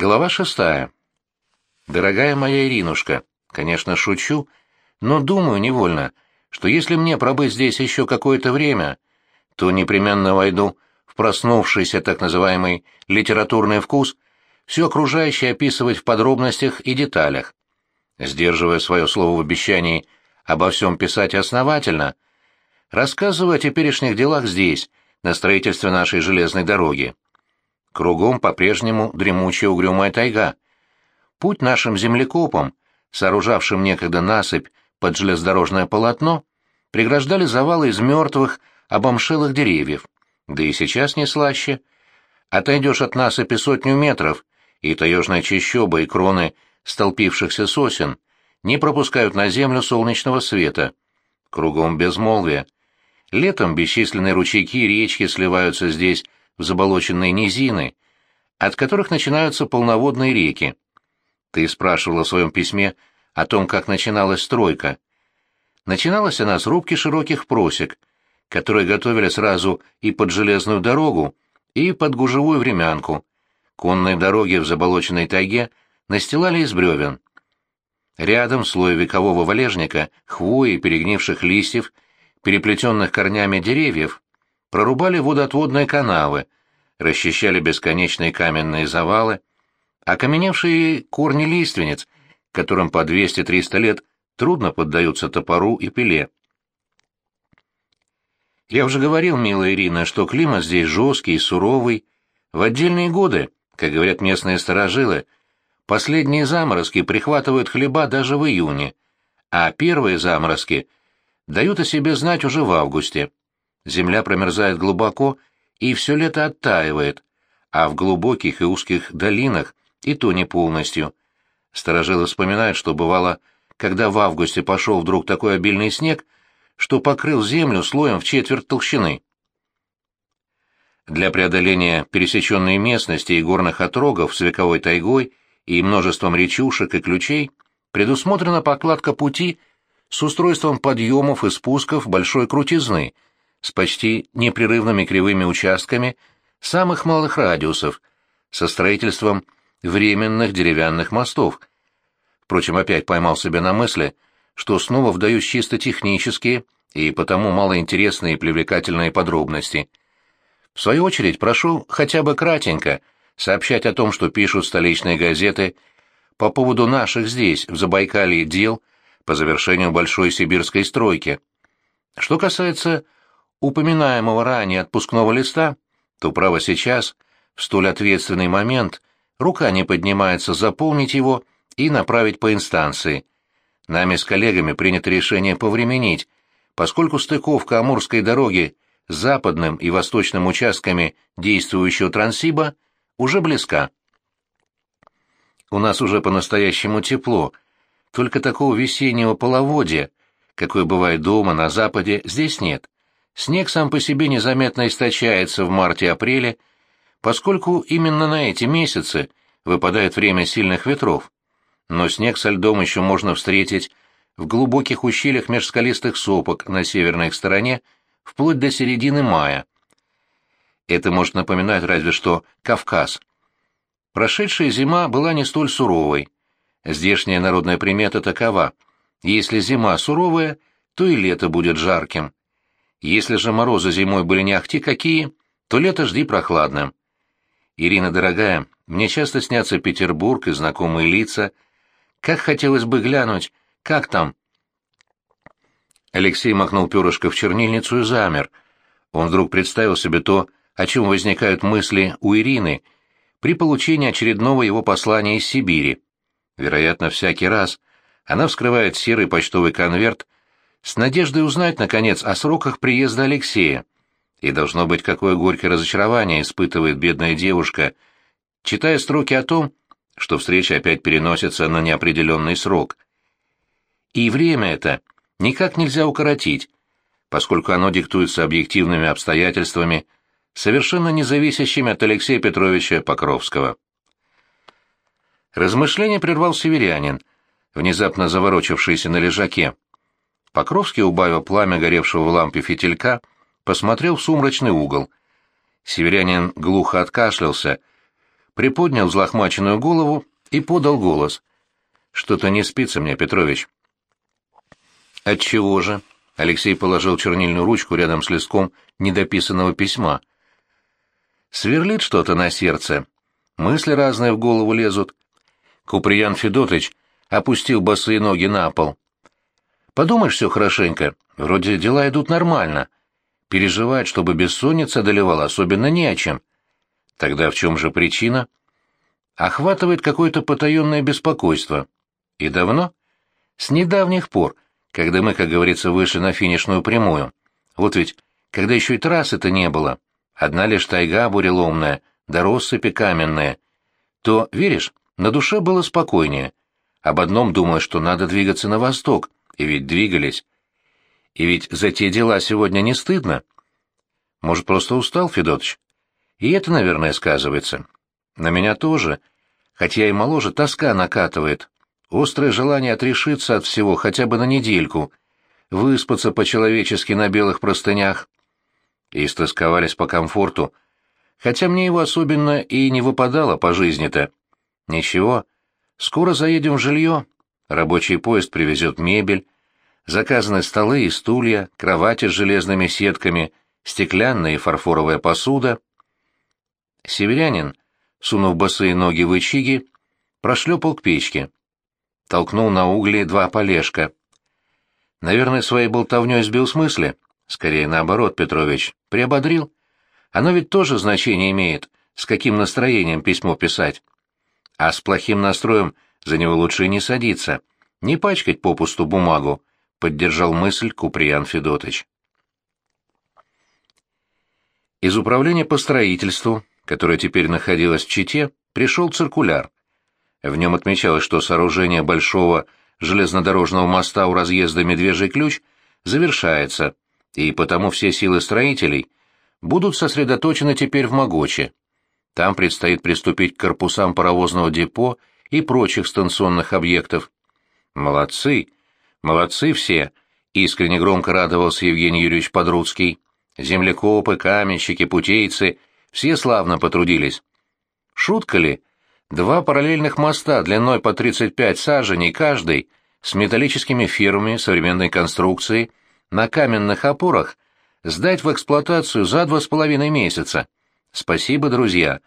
Глава шестая. Дорогая моя Иринушка, конечно, шучу, но думаю невольно, что если мне пробыть здесь еще какое-то время, то непременно войду в проснувшийся так называемый литературный вкус все окружающее описывать в подробностях и деталях. Сдерживая свое слово в обещании обо всем писать основательно, рассказываю о теперешних делах здесь, на строительстве нашей железной дороги. Кругом по-прежнему дремучая угрюмая тайга. Путь нашим землекопам, сооружавшим некогда насыпь под железнодорожное полотно, преграждали завалы из мертвых, обомшелых деревьев. Да и сейчас не слаще. Отойдешь от насыпи сотню метров, и таежная чащоба и кроны столпившихся сосен не пропускают на землю солнечного света. Кругом безмолвие. Летом бесчисленные ручейки и речки сливаются здесь в заболоченные низины, от которых начинаются полноводные реки. Ты спрашивала в своем письме о том, как начиналась стройка. Начиналась она с рубки широких просек, которые готовили сразу и под железную дорогу, и под гужевую времянку. Конные дороги в заболоченной тайге настилали из бревен. Рядом слой векового валежника, хвои и перегнивших листьев, переплетенных корнями деревьев, прорубали водоотводные канавы, расчищали бесконечные каменные завалы, окаменевшие корни лиственниц, которым по 200-300 лет трудно поддаются топору и пиле. Я уже говорил, милая Ирина, что климат здесь жесткий и суровый. В отдельные годы, как говорят местные старожилы, последние заморозки прихватывают хлеба даже в июне, а первые заморозки дают о себе знать уже в августе. Земля промерзает глубоко и все лето оттаивает, а в глубоких и узких долинах и то не полностью. Старожилы вспоминают, что бывало, когда в августе пошел вдруг такой обильный снег, что покрыл землю слоем в четверть толщины. Для преодоления пересеченной местности и горных отрогов с вековой тайгой и множеством речушек и ключей предусмотрена покладка пути с устройством подъемов и спусков большой крутизны — с почти непрерывными кривыми участками самых малых радиусов, со строительством временных деревянных мостов. Впрочем, опять поймал себя на мысли, что снова вдаюсь чисто технические и потому малоинтересные и привлекательные подробности. В свою очередь прошу хотя бы кратенько сообщать о том, что пишут столичные газеты по поводу наших здесь, в Забайкалье, дел по завершению большой сибирской стройки. Что касается упоминаемого ранее отпускного листа, то право сейчас, в столь ответственный момент, рука не поднимается заполнить его и направить по инстанции. Нами с коллегами принято решение повременить, поскольку стыковка Амурской дороги с западным и восточным участками действующего Транссиба уже близка. У нас уже по-настоящему тепло, только такого весеннего половодья, какое бывает дома на западе, здесь нет. Снег сам по себе незаметно источается в марте-апреле, поскольку именно на эти месяцы выпадает время сильных ветров. Но снег со льдом еще можно встретить в глубоких ущельях межскалистых сопок на северной стороне вплоть до середины мая. Это может напоминать разве что Кавказ. Прошедшая зима была не столь суровой. Здешняя народная примета такова. Если зима суровая, то и лето будет жарким. Если же морозы зимой были не ахти какие, то лето жди прохладным. Ирина, дорогая, мне часто снятся Петербург и знакомые лица. Как хотелось бы глянуть, как там? Алексей махнул перышко в чернильницу и замер. Он вдруг представил себе то, о чем возникают мысли у Ирины при получении очередного его послания из Сибири. Вероятно, всякий раз она вскрывает серый почтовый конверт с надеждой узнать, наконец, о сроках приезда Алексея. И должно быть, какое горькое разочарование испытывает бедная девушка, читая строки о том, что встреча опять переносится на неопределенный срок. И время это никак нельзя укоротить, поскольку оно диктуется объективными обстоятельствами, совершенно независящими от Алексея Петровича Покровского. Размышление прервал северянин, внезапно заворочившийся на лежаке. Покровский, убавил пламя горевшего в лампе фитилька, посмотрел в сумрачный угол. Северянин глухо откашлялся, приподнял взлохмаченную голову и подал голос. «Что-то не спится мне, Петрович». «Отчего же?» — Алексей положил чернильную ручку рядом с листком недописанного письма. «Сверлит что-то на сердце. Мысли разные в голову лезут». Куприян Федотыч опустил босые ноги на пол. «Подумаешь все хорошенько, вроде дела идут нормально. Переживать, чтобы бессонница одолевала, особенно не о чем. Тогда в чем же причина? Охватывает какое-то потаенное беспокойство. И давно? С недавних пор, когда мы, как говорится, вышли на финишную прямую. Вот ведь, когда еще и трассы-то не было, одна лишь тайга буреломная, да россыпи каменные, то, веришь, на душе было спокойнее. Об одном думаю, что надо двигаться на восток, и ведь двигались. И ведь за те дела сегодня не стыдно. Может, просто устал, Федотыч? И это, наверное, сказывается. На меня тоже, хотя и моложе, тоска накатывает. Острое желание отрешиться от всего хотя бы на недельку, выспаться по-человечески на белых простынях. И истосковались по комфорту, хотя мне его особенно и не выпадало по жизни-то. Ничего, скоро заедем в жилье, рабочий поезд привезет мебель, заказаны столы и стулья, кровати с железными сетками, стеклянная и фарфоровая посуда — Северянин, сунув босые ноги в ичиги, прошлепал к печке. Толкнул на угли два полежка. Наверное, своей болтовней сбил с мысли. Скорее наоборот, Петрович. Приободрил. Оно ведь тоже значение имеет, с каким настроением письмо писать. А с плохим настроем за него лучше и не садиться. Не пачкать попусту бумагу, — поддержал мысль Куприян Федотыч. Из управления по строительству которая теперь находилась в Чите, пришел циркуляр. В нем отмечалось, что сооружение большого железнодорожного моста у разъезда Медвежий ключ завершается, и потому все силы строителей будут сосредоточены теперь в Могоче. Там предстоит приступить к корпусам паровозного депо и прочих станционных объектов. Молодцы, молодцы все, искренне громко радовался Евгений Юрьевич Подруцкий. Землекопы, каменщики, путейцы все славно потрудились. Шутка ли? Два параллельных моста длиной по 35 саженей каждый, с металлическими фирмами современной конструкции, на каменных опорах, сдать в эксплуатацию за два с половиной месяца. Спасибо, друзья.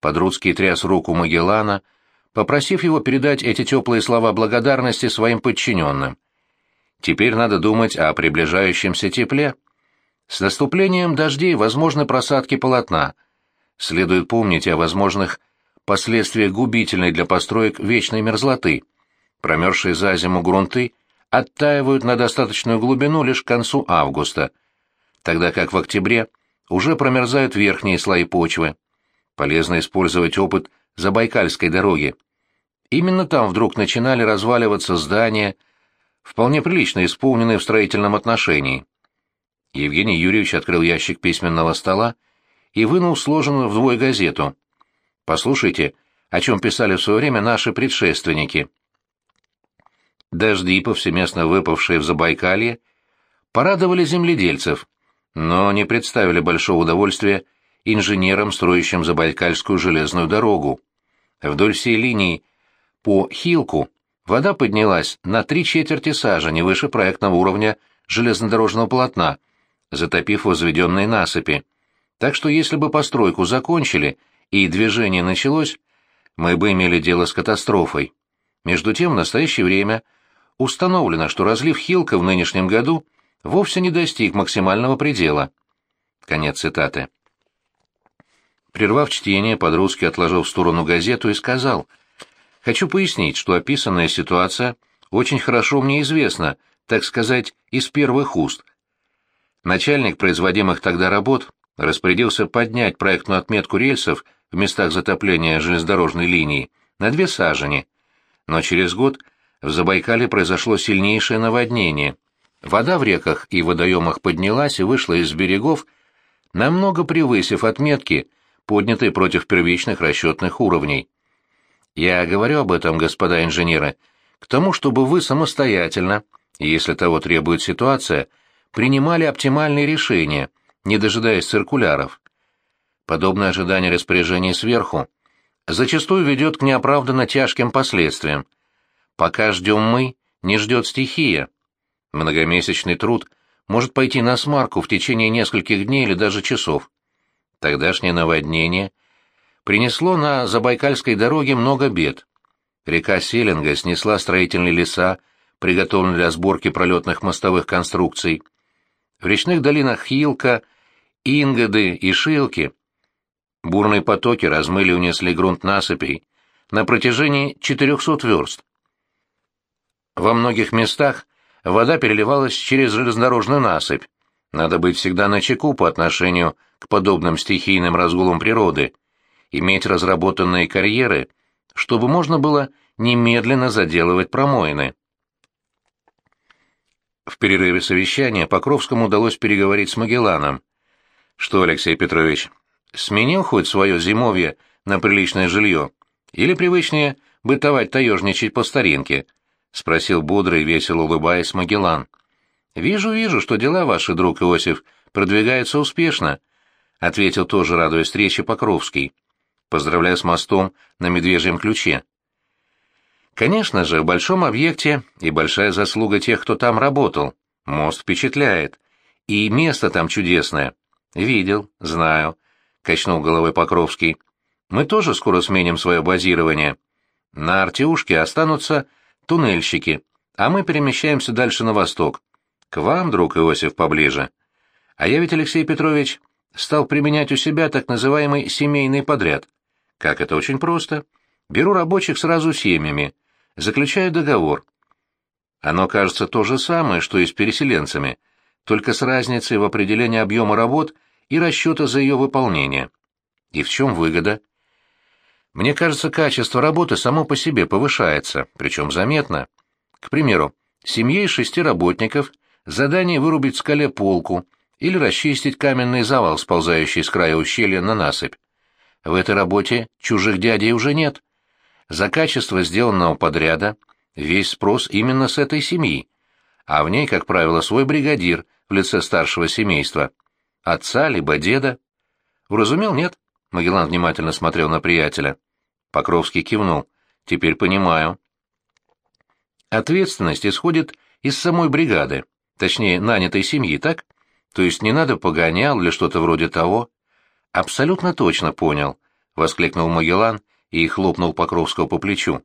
Подруцкий тряс руку Магеллана, попросив его передать эти теплые слова благодарности своим подчиненным. Теперь надо думать о приближающемся тепле. С наступлением дождей возможны просадки полотна, следует помнить о возможных последствиях губительной для построек вечной мерзлоты. Промерзшие за зиму грунты оттаивают на достаточную глубину лишь к концу августа, тогда как в октябре уже промерзают верхние слои почвы. Полезно использовать опыт Забайкальской дороги. Именно там вдруг начинали разваливаться здания, вполне прилично исполненные в строительном отношении. Евгений Юрьевич открыл ящик письменного стола и вынул сложенную вдвое газету. «Послушайте, о чем писали в свое время наши предшественники». Дожди, повсеместно выпавшие в Забайкалье, порадовали земледельцев, но не представили большого удовольствия инженерам, строящим Забайкальскую железную дорогу. Вдоль всей линии по Хилку вода поднялась на три четверти сажени выше проектного уровня железнодорожного полотна, затопив возведенные насыпи. Так что если бы постройку закончили и движение началось, мы бы имели дело с катастрофой. Между тем, в настоящее время установлено, что разлив Хилка в нынешнем году вовсе не достиг максимального предела. Конец цитаты. Прервав чтение, подрусски отложил в сторону газету и сказал, «Хочу пояснить, что описанная ситуация очень хорошо мне известна, так сказать, из первых уст. Начальник производимых тогда работ распорядился поднять проектную отметку рельсов в местах затопления железнодорожной линии на две сажени. Но через год в Забайкале произошло сильнейшее наводнение. Вода в реках и водоемах поднялась и вышла из берегов, намного превысив отметки, поднятые против первичных расчетных уровней. Я говорю об этом, господа инженеры, к тому, чтобы вы самостоятельно, если того требует ситуация, принимали оптимальные решения – не дожидаясь циркуляров. Подобное ожидание распоряжений сверху зачастую ведет к неоправданно тяжким последствиям. Пока ждем мы, не ждет стихия. Многомесячный труд может пойти на смарку в течение нескольких дней или даже часов. Тогдашнее наводнение принесло на Забайкальской дороге много бед. Река Селинга снесла строительные леса, приготовленные для сборки пролетных мостовых конструкций. В речных долинах Хилка, Ингоды и Шилки бурные потоки размыли и унесли грунт насыпей на протяжении 400 верст. Во многих местах вода переливалась через железнодорожную насыпь. Надо быть всегда начеку по отношению к подобным стихийным разгулам природы, иметь разработанные карьеры, чтобы можно было немедленно заделывать промоины. В перерыве совещания Покровскому удалось переговорить с Магелланом. «Что, Алексей Петрович, сменил хоть свое зимовье на приличное жилье? Или привычнее бытовать таежничать по старинке?» — спросил бодро и весело улыбаясь Магеллан. «Вижу, вижу, что дела ваши, друг Иосиф, продвигаются успешно», — ответил тоже, радуясь встрече, Покровский. «Поздравляю с мостом на Медвежьем ключе». Конечно же, в большом объекте и большая заслуга тех, кто там работал. Мост впечатляет. И место там чудесное. Видел, знаю, — качнул головой Покровский. Мы тоже скоро сменим свое базирование. На Артеушке останутся туннельщики, а мы перемещаемся дальше на восток. К вам, друг Иосиф, поближе. А я ведь, Алексей Петрович, стал применять у себя так называемый семейный подряд. Как это очень просто. Беру рабочих сразу семьями, заключаю договор. Оно кажется то же самое, что и с переселенцами, только с разницей в определении объема работ и расчета за ее выполнение. И в чем выгода? Мне кажется, качество работы само по себе повышается, причем заметно. К примеру, семье из шести работников задание вырубить скале полку или расчистить каменный завал, сползающий с края ущелья на насыпь. В этой работе чужих дядей уже нет. За качество сделанного подряда весь спрос именно с этой семьи, а в ней, как правило, свой бригадир в лице старшего семейства, отца либо деда. Уразумел, нет? Магеллан внимательно смотрел на приятеля. Покровский кивнул. Теперь понимаю. Ответственность исходит из самой бригады, точнее, нанятой семьи, так? То есть не надо погонял или что-то вроде того? Абсолютно точно понял, воскликнул Магеллан и хлопнул Покровского по плечу.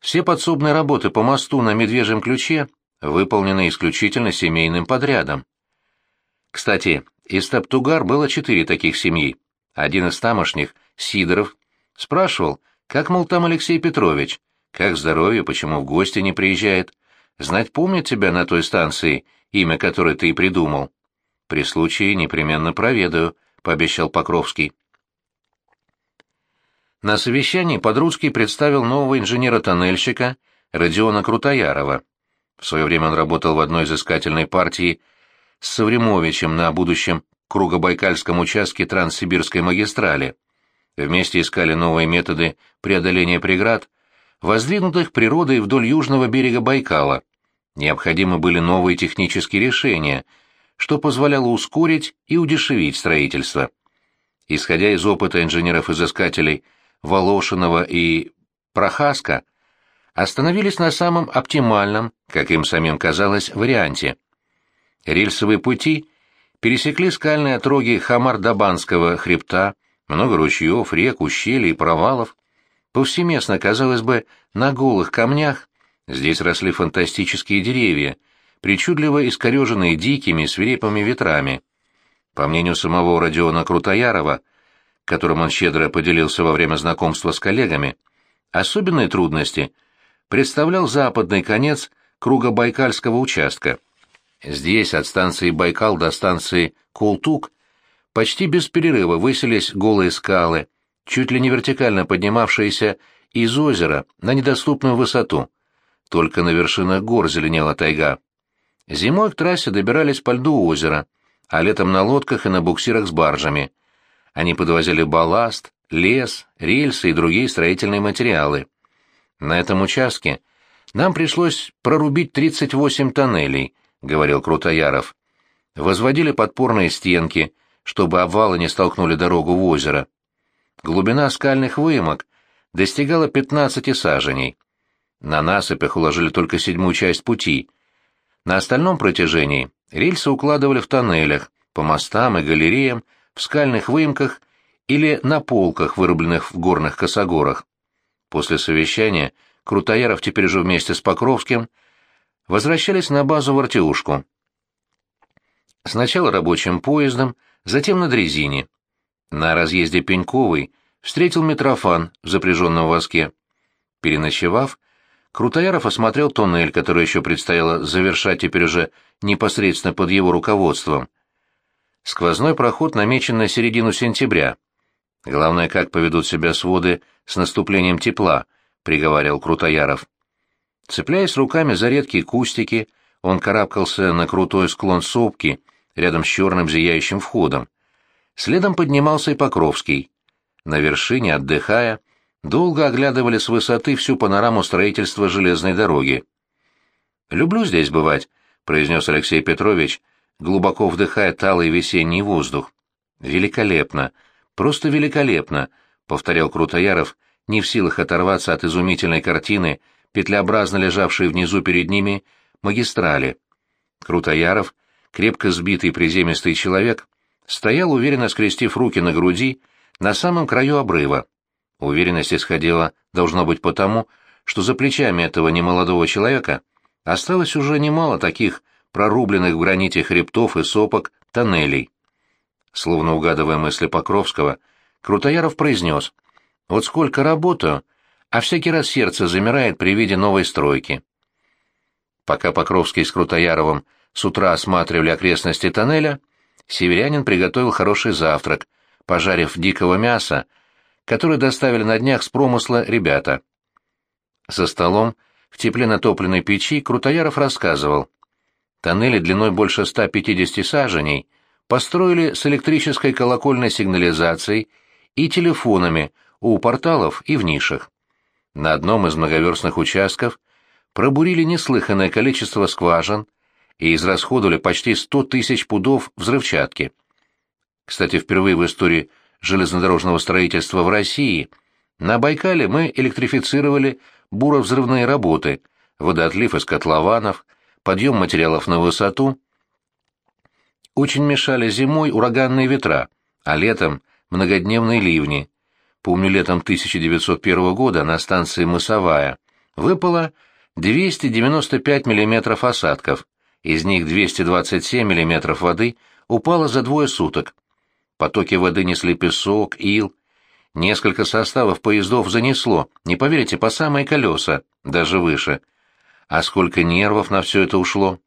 Все подсобные работы по мосту на Медвежьем ключе выполнены исключительно семейным подрядом. Кстати, из Таптугар было четыре таких семьи. Один из тамошних, Сидоров, спрашивал, как, мол, там Алексей Петрович, как здоровье, почему в гости не приезжает, знать помнит тебя на той станции, имя которой ты и придумал. При случае непременно проведаю, — пообещал Покровский. На совещании Подруцкий представил нового инженера-тоннельщика Родиона Крутоярова. В свое время он работал в одной из искательной партии с Савремовичем на будущем Кругобайкальском участке Транссибирской магистрали. Вместе искали новые методы преодоления преград, воздвигнутых природой вдоль южного берега Байкала. Необходимы были новые технические решения, что позволяло ускорить и удешевить строительство. Исходя из опыта инженеров-изыскателей Волошинова и Прохаска остановились на самом оптимальном, как им самим казалось, варианте. Рельсовые пути пересекли скальные отроги Хамар-Дабанского хребта, много ручьев, рек, ущелий и провалов. Повсеместно, казалось бы, на голых камнях здесь росли фантастические деревья, причудливо искореженные дикими свирепыми ветрами. По мнению самого Родиона Крутоярова, которым он щедро поделился во время знакомства с коллегами, особенные трудности представлял западный конец круга Байкальского участка. Здесь от станции Байкал до станции Култук почти без перерыва высились голые скалы, чуть ли не вертикально поднимавшиеся из озера на недоступную высоту. Только на вершинах гор зеленела тайга. Зимой к трассе добирались по льду озера, а летом на лодках и на буксирах с баржами. Они подвозили балласт, лес, рельсы и другие строительные материалы. На этом участке нам пришлось прорубить 38 тоннелей, говорил Крутояров. Возводили подпорные стенки, чтобы обвалы не столкнули дорогу в озеро. глубина скальных выемок достигала 15 саженей. На насыпях уложили только седьмую часть пути. На остальном протяжении рельсы укладывали в тоннелях, по мостам и галереям, в скальных выемках или на полках, вырубленных в горных косогорах. После совещания Крутояров теперь же вместе с Покровским возвращались на базу в Артеушку. Сначала рабочим поездом, затем на дрезине. На разъезде Пеньковой встретил Митрофан в запряженном воске. Переночевав, Крутояров осмотрел туннель, который еще предстояло завершать теперь уже непосредственно под его руководством. Сквозной проход намечен на середину сентября. Главное, как поведут себя своды с наступлением тепла, — приговаривал Крутояров. Цепляясь руками за редкие кустики, он карабкался на крутой склон сопки, рядом с черным зияющим входом. Следом поднимался и Покровский. На вершине, отдыхая, долго оглядывали с высоты всю панораму строительства железной дороги. «Люблю здесь бывать», — произнес Алексей Петрович, глубоко вдыхая талый весенний воздух. «Великолепно! Просто великолепно!» — повторял Крутояров, не в силах оторваться от изумительной картины, петлеобразно лежавшей внизу перед ними, магистрали. Крутояров, крепко сбитый приземистый человек, стоял, уверенно скрестив руки на груди, на самом краю обрыва. Уверенность исходила, должно быть, потому, что за плечами этого немолодого человека осталось уже немало таких прорубленных в граните хребтов и сопок тоннелей. Словно угадывая мысли Покровского, Крутояров произнес, «Вот сколько работаю, а всякий раз сердце замирает при виде новой стройки». Пока Покровский с Крутояровым с утра осматривали окрестности тоннеля, северянин приготовил хороший завтрак, пожарив дикого мяса, которое доставили на днях с промысла ребята. За столом, в тепле натопленной печи, Крутояров рассказывал. Тоннели длиной больше 150 саженей построили с электрической колокольной сигнализацией и телефонами у порталов и в нишах. На одном из многоверстных участков пробурили неслыханное количество скважин, и израсходовали почти 100 тысяч пудов взрывчатки. Кстати, впервые в истории железнодорожного строительства в России на Байкале мы электрифицировали буровзрывные работы, водоотлив из котлованов, подъем материалов на высоту. Очень мешали зимой ураганные ветра, а летом многодневные ливни. Помню, летом 1901 года на станции Мысовая выпало 295 мм осадков, из них 227 мм воды упало за двое суток. Потоки воды несли песок, ил. Несколько составов поездов занесло, не поверите, по самые колеса, даже выше. А сколько нервов на все это ушло.